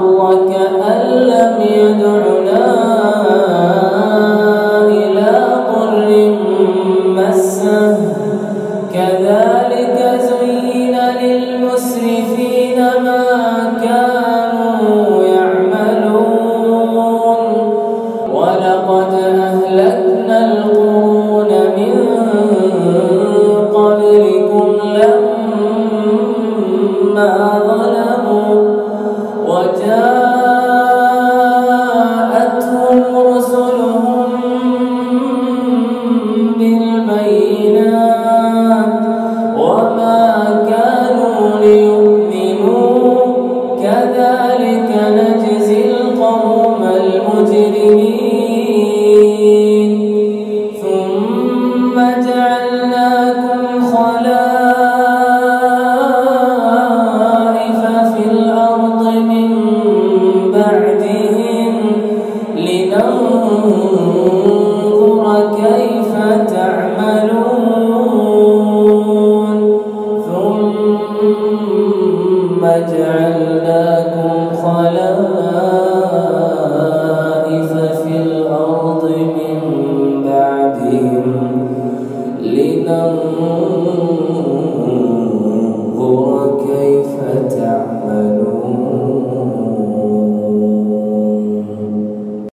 وكأن لم يدعنا.